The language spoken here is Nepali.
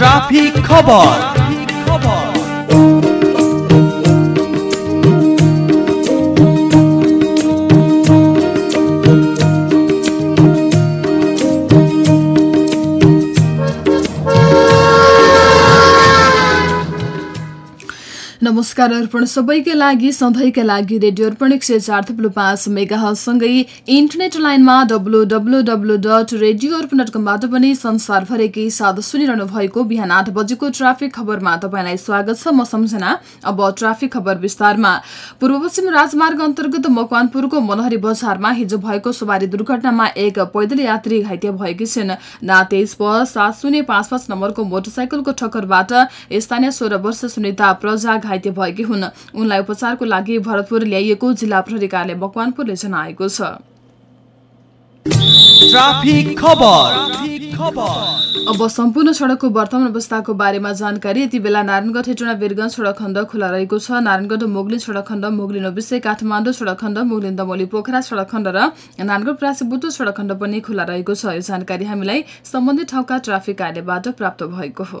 ट्राफिक खबर नमस्कार अर्पण सबैका लागि सधैँका लागि रेडियो अर्पण एक सय चार थुप्रो पाँच मेगासँगै इन्टरनेट लाइनमा W W W dot radio Arpan dot कमबाट पनि संसारभरिकै साथ सुनिरहनु भएको बिहान आठ बजेको ट्राफिक खबरमा तपाईँलाई स्वागत छ। म सम्झना अब ट्राफिक खबर विस्तारमा। पूर्व पश्चिम राजमार्ग अन्तर्गत मकवानपुरको मनहरी बजारमा हिजो भएको सवारी दुर्घटनामा एक पैदल यात्री घाइते भएकी छिन्। ना तेइस प सात नम्बरको मोटरसाइकलको ठक्करबाट स्थानीय सोह्र वर्ष सुनिता प्रजा घाइते भएकी हुन्। उनलाई उपचारको लागि भरतपुर ल्याइएको जिल्ला प्रहरी कार्यालय मकवानपुरले जनाएको छ। ट्राफिक खबर। अब सम्पूर्ण सड़कको वर्तमान अवस्थाको बारेमा जानकारी। यति बेला नारायणगढ हेटुँडा वीरगंज सड़क खण्ड खुला रहेको छ। नारायणगढ मोगलिन सड़क खण्ड मोगलिन ओबिसे काठमाडौँ सड़क खण्ड मोगलिन दमोली पोखरा सड़क खण्ड र नारायणगढ प्रासीबुटो सड़क खण्ड पनि खुला रहेको छ। यो जानकारी हामीलाई सम्बन्धित ठाउँका ट्राफिक कार्यबाट प्राप्त भएको हो।